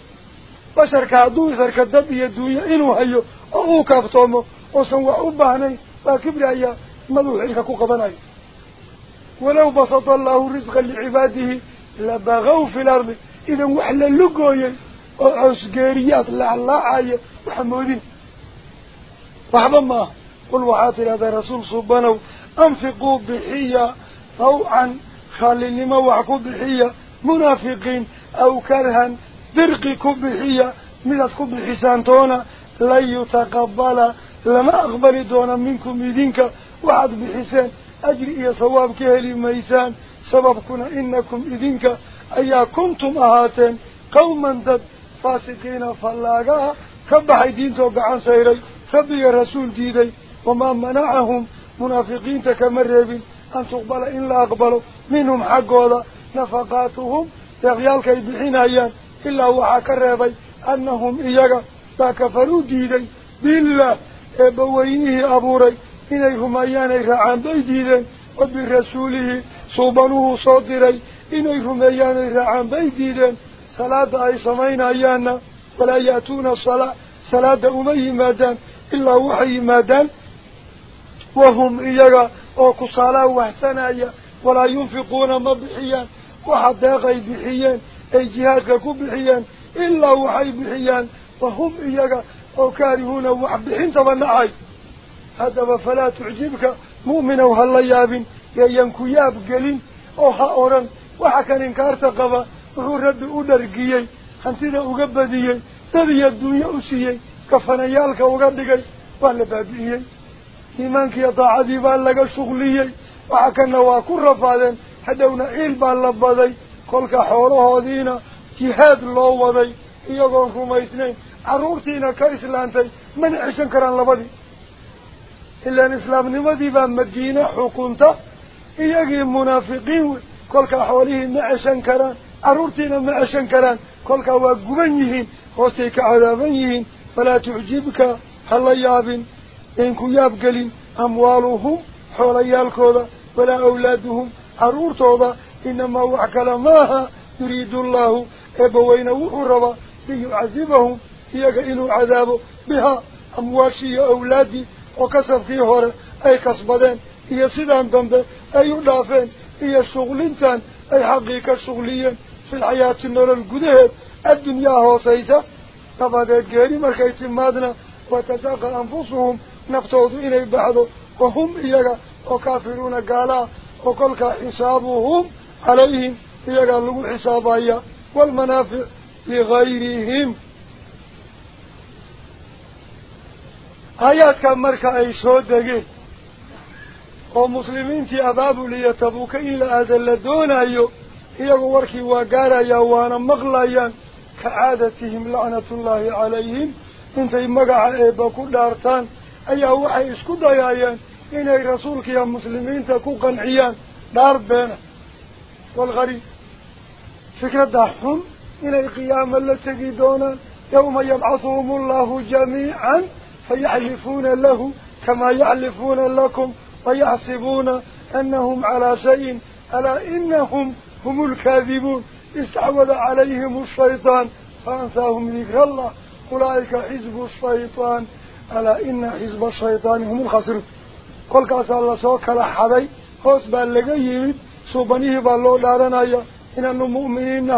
basharka hadduu isarka dad iyo duunyo inuu hayo oo uu kaaftoomo oosan wax u baahnayn waa kibraya maduu xilka ku qabanayo walow basata allahu risqa licibaadihi labagaw fi lardi idan wax la lugooyey oo coosgeeriyaad laaclaacaya waxa moodin بعض ما قل وعات هذا الرسول صبانه أنفقوا بحية طوعا خالي لما وعكوا بحية منافقين أو كرها درقكوا بحية ملتكوا بحسانتونا لن يتقبل لما أقبل دونا منكم يدينك وعد بحسان. أجل إيا صوابك هلي ميسان سببكنا إنكم إذنك. أيا كنتم أهاتين قوما داد فاسقين فلاقاها كبح دينتو قعان سيري. ربي رسول ديدي وما منعهم منافقين تكمرب أن تقبل إلا أقبلوا منهم حق هذا نفقاتهم يغيالك يبحين أيان إلا وحاك الربي أنهم إياك. تكفروا ديدي بالله. إبوينه أبوري. أيام أيان عن بي ديدي وبرسوله صوبنه صادري أيام أيان عن بي ديدي صلاة أي سمين أيامنا ولا يأتون الصلاة. صلاة أمي مادام ma bixiyaan waxa deeqay bixiyeen ay jihaadka ku bixiyeen ilaa waxay bixiyaan wahum iyaga oo kaarihuuna wax bixintaba nacay haddaba falaa tucjibka mu'minow ha la yaabin yeeyan ku yaab gelin oo ha odhan waxa kan inkaarta qaba wuxuu rabbi u dhargiyey hantida uga badiyey dad iyo duunyo u siiyey kafanayaalka uga dhigay waa la baabi'iyey iimaankiiyo daacadii baa laga shuqliyey waxa kana waa ku rafaadeen hadhowna ciil baa la baday kolka xoolahoodiina jihaad loo waday iyagoon rumaysnayn carruurtiina ka islaantay mana ceshan karaan labadii ilaan islaamnimadii baa madiine xukunta iyagii munaafiqiin wey kolkaa xoolihii ma ceshan karaan carruurtiina ma ceshan karaan kolkaa waa guban yihiin hoostay ka cadaaban yihiin فلا تعجبك هل ياب إنك ياب قلين أموالهم حولي الكودة ولا أولادهم حرور توضى إنما وحك لماها يريد الله. أبوين وحروا ليعذبهم. يقعين عذابه بها. أمواشي أولادي وكسب فيهور أي كسبدين. هي سيدان دمب أي لافين هي شغلينتان. أي حقيقة شغلية في الحياة النور القدهد الدنيا هو سيسا. نفادت جاري مركي تمادنا وتساق أنفسهم نفتوض إلي بعضه وهم إيجا وكافرون قالا وكلك حسابهم عليهم إيجا لهم حسابا آية والمنافع لغيرهم. آيات آياتك مركا أي سودة ومسلمين تي أبابوا ليتبوك إلا أذل دون أيو. إيجا واركي وقارا يوانا مغلايا كعادتهم لعنة الله عليهم. انت مقع إيبا كل ارتان إيه وحي اسكد ايان ان اي رسولك يا مسلمين تكوقا عيان دار بينا. والغريب. فكرة دحهم ان اي قيامة لتجدون يوم يبعثهم الله جميعا. فيعلفون له كما يعلفون لكم. ويحسبون أنهم على شيء. ألا إنهم هم الكاذبون. استعود عليهم الشيطان فأنساهم ذكر الله. أولئك حزب الشيطان. ألا إن حزب الشيطان هم الخسر قل كاسا الله سوك لحبي خصبا لقي يريد. سوبانيه بالله دارنا إن المؤمنين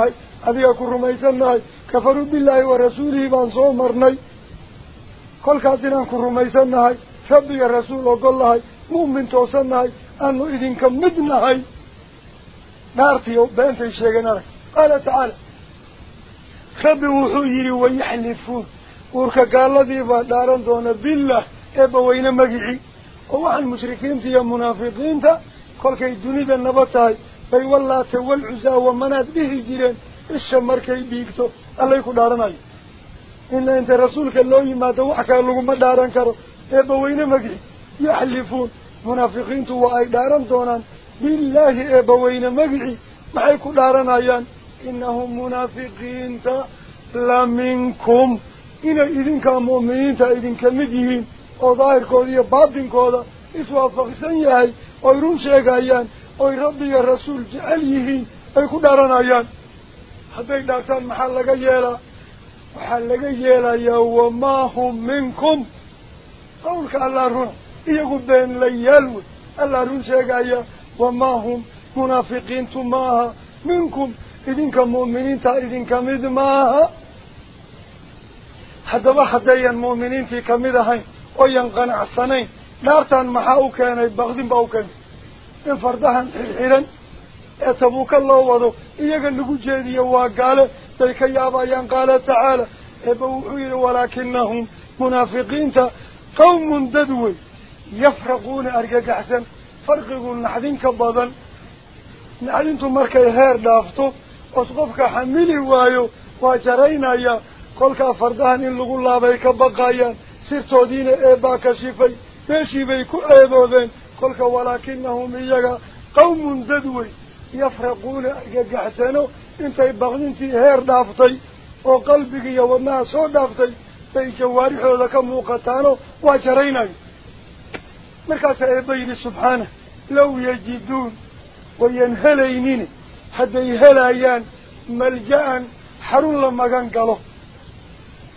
هذه أكون رميسان كفروا بالله ورسوله وانصومرنا قل كاسا أكون رميسان ربي الرسول وقال الله مؤمن توسنا أنه إذن كمدنا نارتي وبين في الشيء قال تعالى خب وحيري ويحلفون ورك قال الذي فدارن دون بالله إبا وين مجعي هو عن المشركين تي المنافقين تا كل كي الدنيا النبتاي في والله تول عزا ومنات به جيرين. الشمر كي بيكتو الله يكون دارناي. إن أنت رسولك الله ما توحك الله ما دارن كرو إبا وين مجعي يحلفون. منافقين تو وأي دارن دونان. بالله إبا وين مجعي ما يكون دارنايان. يعني inay idinkaa mu'miniinta idinka mid yihiin oo daahirkooda iyo baatinkooda iswaafaqsan yahay oy run sheegayaan oy rabbiga rasuul jecel yihiin ay ku dhaaranayaan hadday dhaartaan maxaa laga yeelaa waxaa laga yeelayaa wamaa hum minkum qawlka allaa runa iyagu been la yaal wey allaa run sheegaya wamaa hum munaafiqiintu maaha minkum haddayan mu'miniintii kamid ahayn oyan qanacsanayn dhaartan maxaa u keenay bakdin baa u keentay in fardahan xirxiran ee tabuuka loo wado iyaga lagu jeediyo waa gaale bay ka yaabayaan qaala tacaala eeba wuxuu yihi walaakinahum munaafiqiinta qawmun dad wey yafraquuna argagaxsan farqigu naxdin ka badan naxdintu markay heer dhaafto jaraynaya kolkaa fardahan in lagu laabay ka baqayaan sirtoodiina eebbaa kashifay meeshii bay ku eedoodeen kolka walaakinahum iyaga qawmun dad wey yafraquuna argagaxsano intay baqdintii heer dhaaftay oo qalbigii iyo wadnaha soo dhaaftay bay jawaarixooda ka muuqataano waa jaraynayo markaasaa eebba yidhi subxaanah low yajiduun wayan helaynin hadday helayaan malja-an xarun la magan galo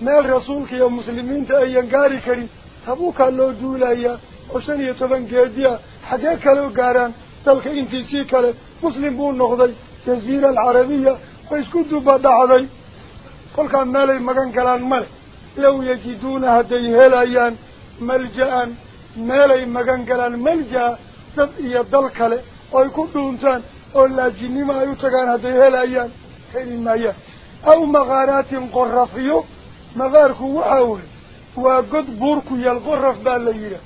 meel rasuulka iyo muslimiinta ayan gaari karin tabuukaa loo duulayaa oo shan iyo toban geedi ah xaggee kaloo gaaraan dalka intiisii kale muslim buu noqday jaziira alcarabiya way isku duba dhacday kolkaa meelay magan galaan male low yajiduuna hadday helayaan malja-an meelay magan galaan malja-a dad iyo dal kale oo ay ku dhuuntaan god buur ku yaal qoraf baa la yidhaah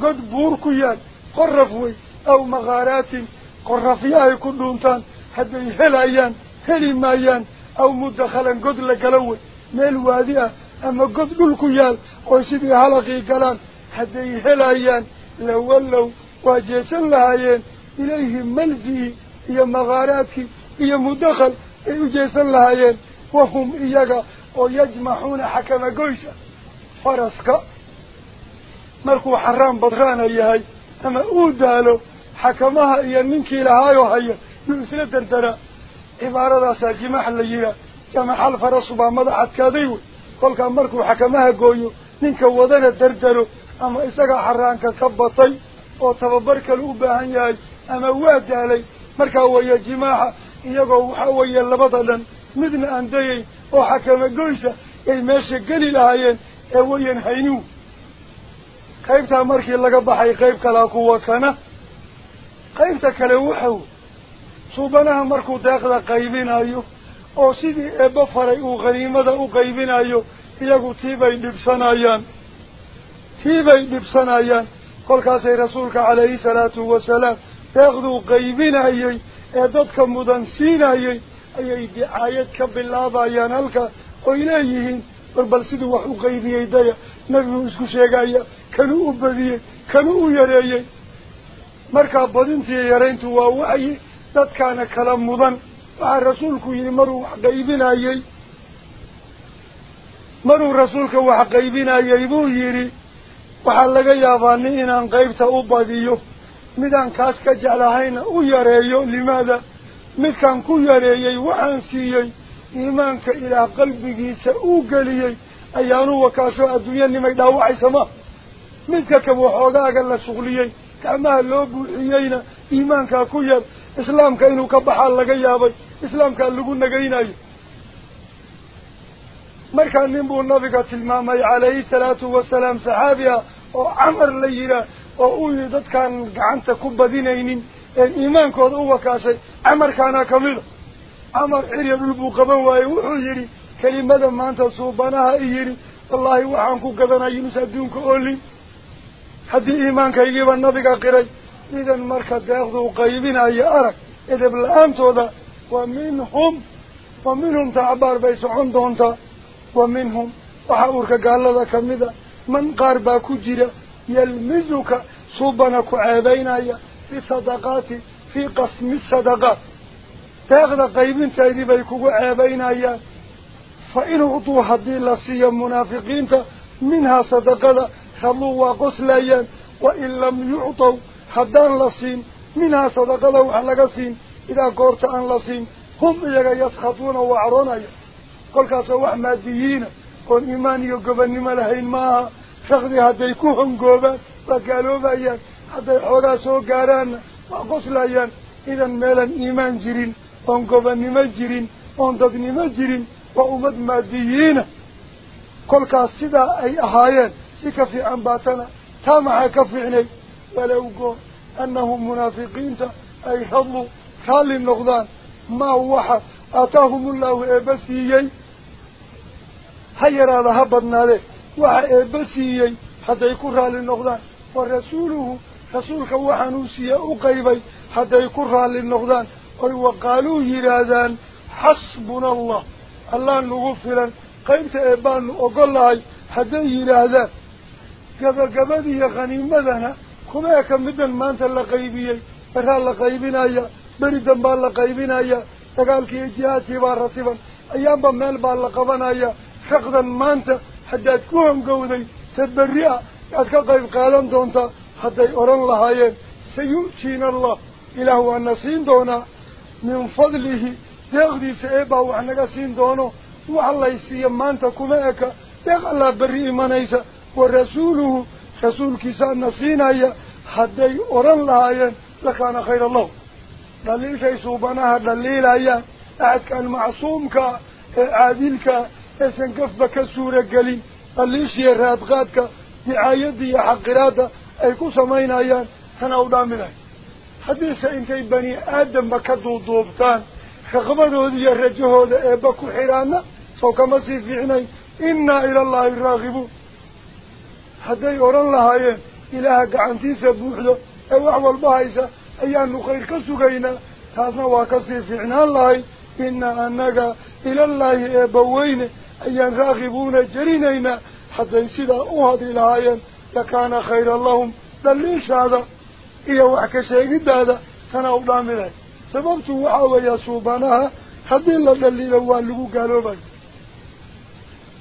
god buur ku yaal qoraf wey aw makaaraatin qorafyo ay ku dhuuntaan hadday helayaan heli maayaan aw mudakhalan god la galo wey meel waadi ah ama god dhul ku yaal oy sidii halaqii galaan hadday helayaan lawallow waa jeesan lahaayeen ilayhi maljihi يا مغاراتك يا مدخل يجيس الله يين وهم إيجا ويجمحون حكم قيشة فرسك مركو حرام بطران إيهاي أما أودالو حكمها إيهنينك إلهاي وهاي يوسنا دردرا عبارة داسا جمح الليجا جمح الفرس بامضحة كاذيو قولك مركو حكمها قيو نينك وضانا دردرو أما إساقا حرانك كبطي وتببرك هاي أما أودالي markaa weeye jimaaxa iyagoo waxa weeye labada dhan midna aan dayayn oo xakama goysa ay meesha geli lahaayeen ee wayan hayniw qaybtaa markii laga baxay qayb kalaa kuwa kana qaybta kale waxaw suubanaha markuu deeqda qaybinayo oo sidii eebba faray uu khaniimada u qaybinayo iyagu tiibay dhibsanayaan tiibay dhibsanayaan kolkaasay rasuulka calayhi salaatu wasalaam leeyihiin war bal siduu wax u qaybiyey daya nebiguu isku sheegaya kanuu u badiyey kanuu u yareeyey markaa badintiiyo yarayntu waa waxyi dadkaana kala mudan waxaa rasuulku yidhi maruu wax qaybinayey maruu rasuulka wax qaybinayey buu yidhi waxaa laga yaabaa nin inaan qaybta u badiyo midaan kaas ka jeclahayna u yareeyo limaada midkaan ku yareeyey waxaan siiyey iimaanka ilaah qalbigiisa uu geliyey ayaanu wakaasho adduunyanimay dhaawacaysa ma midka kan waxoogaaga la shuqliyey gacmaha loo buuxiyeyna iimaankaa ku yar islaamka inuu ka baxaa laga yaabay islaamkaa lagu nagaynayo markaa nin buu nabiga tilmaamay calayhi salaatu wasalaam saxaabi ah oo camar la yihaah u wakaashay camarkaana kamida camar cirya dhul buu qaban waayey wuxuu yidhi kelimada maanta suubanaha i yidhi wallaahi waxaan ku gadanay inus adduunka olin haddii iimaankaygiiba nabiga qiray idan marka deeqduu qaybinayo arag edeb la-aantooda wa minhum wa minhum tacbaar bay socon doontaa wa minhum waxaa uurka gaalada kamid a man qaar baa ku jira يلمزك صوبناك عابين في صدقات في قسم الصدقات. تاخذ قيب تايدي بيكوك عابين فإن اغطوا حدي لسي منافقين منها صدقة خلوا قسل وإن لم يعطوا حدان لصين منها صدقة وحلق سين. إذا قرت أن لسين هم إيجا يسخطون وعرون قل كاسوا أحمديين قل إيمان يقبن ما لهين ماها. Rakdi hadday ku hongoobaan waa gaaloobayaan hadday xoogaa soo gaaraanna waa qoslayaan idan meelan iimaan jirin oon gobannimo jirin oon dadnimo jirin waa ummad maadiyiina kolkaas sidaa ay ahaayeen si ka fiican baatana taa maxaa ka fiicnay walow goor annahum munaafiqiinta ay radlu raalli noqdaan maa waxa aataahumullahu eebba siiyey ha yaraada ha badnaadee وعبسيه حتى يكون رالي النقدان ورسوله رسولك وحنوسيه أقيبي حتى يكون رالي وقالوا يرادان حسبنا الله الله نغفلا قيمت أبان أقلعي حتى يرادان قبل قبل يغني مدنا كما يكمدن مانت اللقيبيه برحال لقيبنا يا بري دنبال لقيبنا يا كي إجهاتي بارتبا أيام بميل بارلقبنا يا شخدا مانت حتى تكون قوذي تبريع أتكا قيب قادم دونتا. حتى يؤرن لهايين سيؤتين الله. إله النسين دونا. من فضله. تغذي سعيبه وحنك سين دونه وحالله يسيه مانتا كمائكا تغذي الله بريء منيسا ورسوله. رسول كيسان نسين هيا حتى يؤرن لهايين لكان خير الله. دليل شيء صوبانها دليل هيا أتكا المعصومك. عادلك eesan gafba ka suuragelin dhaliishiiyo raadqaadka dicaayadda iyo xaqiraadda ay ku samaynayaan tana u dhaaminahay haddiise intay bani aadamba ka duuduubtaan raqbadooda iyo rajahooda eebba ku xidhaana soo kama sii fiicnayn innaa ilallaahi raagibuun hadday odhan lahaayeen ilaaha gacantiisa buuxdo ee wax walba haysa ayaanu khayr ka sugaynaa taasna waa kasii fiicnaan lahay إن أنك إلى الله أبوين أيان راغبون جرينينا حتى يسيد أهد الهاية لكان خير اللهم دليش هذا إيه وعك شايد هذا كان أبدا منه سببت وعوى يسوبانها حد الله دليل أولوه قالوا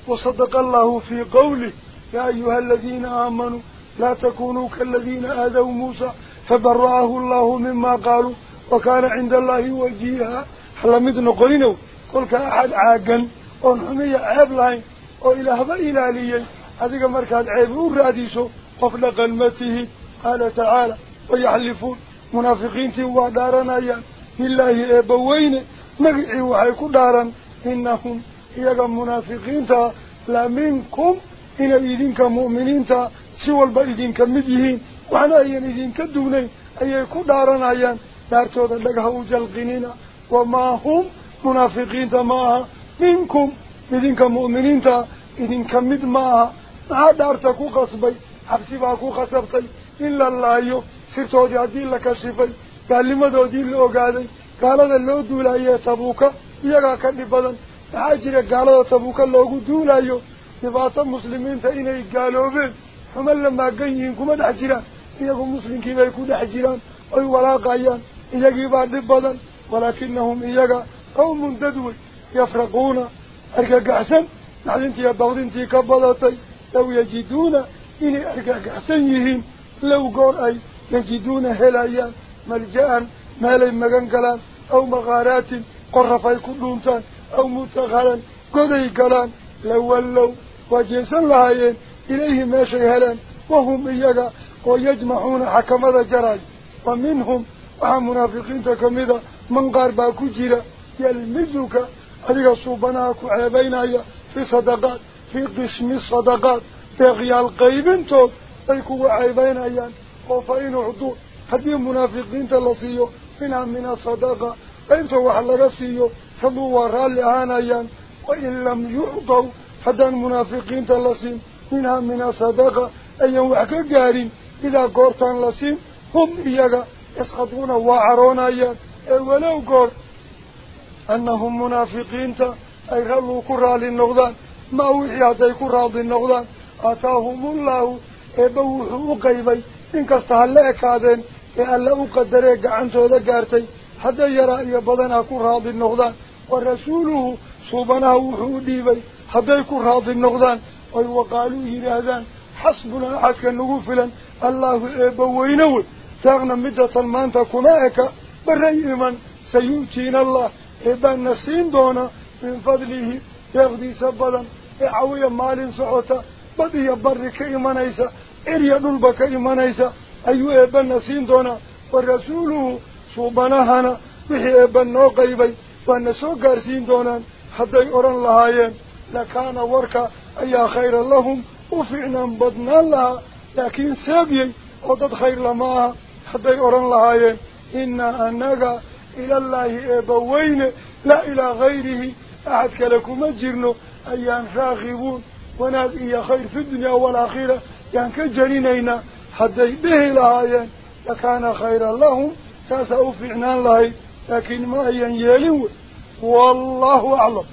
وصدق الله في قوله يا أيها الذين آمنوا لا تكونوا كالذين آذوا موسى فبراه الله مما قالوا وكان عند الله وجيها halamid noqoninow kolka axad caagan oon xumiya ceeb lahayn oo ilaahba ilaaliyey هذه مركز عيب راديسو قفل قلمته قال تعالى ويحلفون. منافقين تيوا دارنا يا بالله إبوين. مقعي وحيكو دارا إنهم يجا منافقين تا. لا منكم إن إذنك مؤمنين تا. سوى البإذنك مديهين. وعنا إذنك دونين. أيكو دارنا يا دارتو دلقها جلقنين وما هم منافقين معها منكم إذنك مؤمنين إذنك مد معها ما دارتكو قصبي حبسباكو قصبتي إلا الله يو sirtoodii haddii la kashifay gaalnimadoodii la ogaaday gaalada loo duulaayee tabuuka iyagaa ka dhib badan maxaa jira gaalada tabuuka loogu duulayo dhibaato muslimiinta inay gaaloobeen xuma la maagan yihiin kuma dhex jiraan iyagu muslimkiibay ku dhex jiraan oy walaaqayaan iyagiibaa dhib badan walaakinahum iyaga qawmun dadwey yafraquuna argagaxsan naxdintiiyo baqdintii ka badatay law yajiduuna inay argagaxsan yihiin low goor ay يجدون هلايا ملجأ مالي مغنقلان أو مغارات قرفي كلونتان أو متغلا قدي قلان. لو ولو وجيسا لهايين إليه ما شيهلان. وهم إياقا ويجمعون حكمة جراي ومنهم وهم منافقين تكمدا من قاربا كجيرا يلمزك أليك صوبناك عيبين في صدقات في قسم الصدقات تغيال قيبين توب أيكو عيبين أيان وفإن عدو هذه المنافقين تلصيو منها من الصدقة أنت وحلق سيو فضوا ورال آنايا وإن لم يعطوا هذا المنافقين تلصين منها من الصدقة أي وحكا قارين إذا قرطان لصين هم إياك يسخطون وعرون أيان ولو قر أنهم منافقين أي غلوا كرة للنغضان ما وحياتي كرة للنغضان أتاهم الله إبوح وقيبي إنك استهلأك هذين إلا أقدريك عنده ذكرتي حتى يرى يبضنا كرة للنغضان ورسوله صوبنا وحودي بي حتى يكون راضي النغضان إلى هذان حسبنا عسك النغوفلا الله إبوينوه تغنى مدة المانتا كناك بريما سيوتينا الله. إبا نسين دونا من فضله يغدي سبدا إعوية مال سعوتا. بدي يبرك إيمان إيسا. إريا دلبك إيمان إيسا. أيوه إبا نسين دونا. ورسوله صوبانهانا بحي إبا نوقيبي ونسو قرسين دونا. حتى يؤران لهايين. لكان وركا أي خير لهم. وفعنا بدنا الله. لكن سابي وضد خير لماها. حتى يؤران لهايين. إنا أنك إلى الله إبوين لا إلى غيره. أحد كلكم أجرنو أيان راغبون وناد إيا خير في الدنيا والآخرة. يعني كجرينينا حتى به لهايين لكان خيرا لهم. ساسا أفعنا الله. لكن ما ينيلون والله أعلم.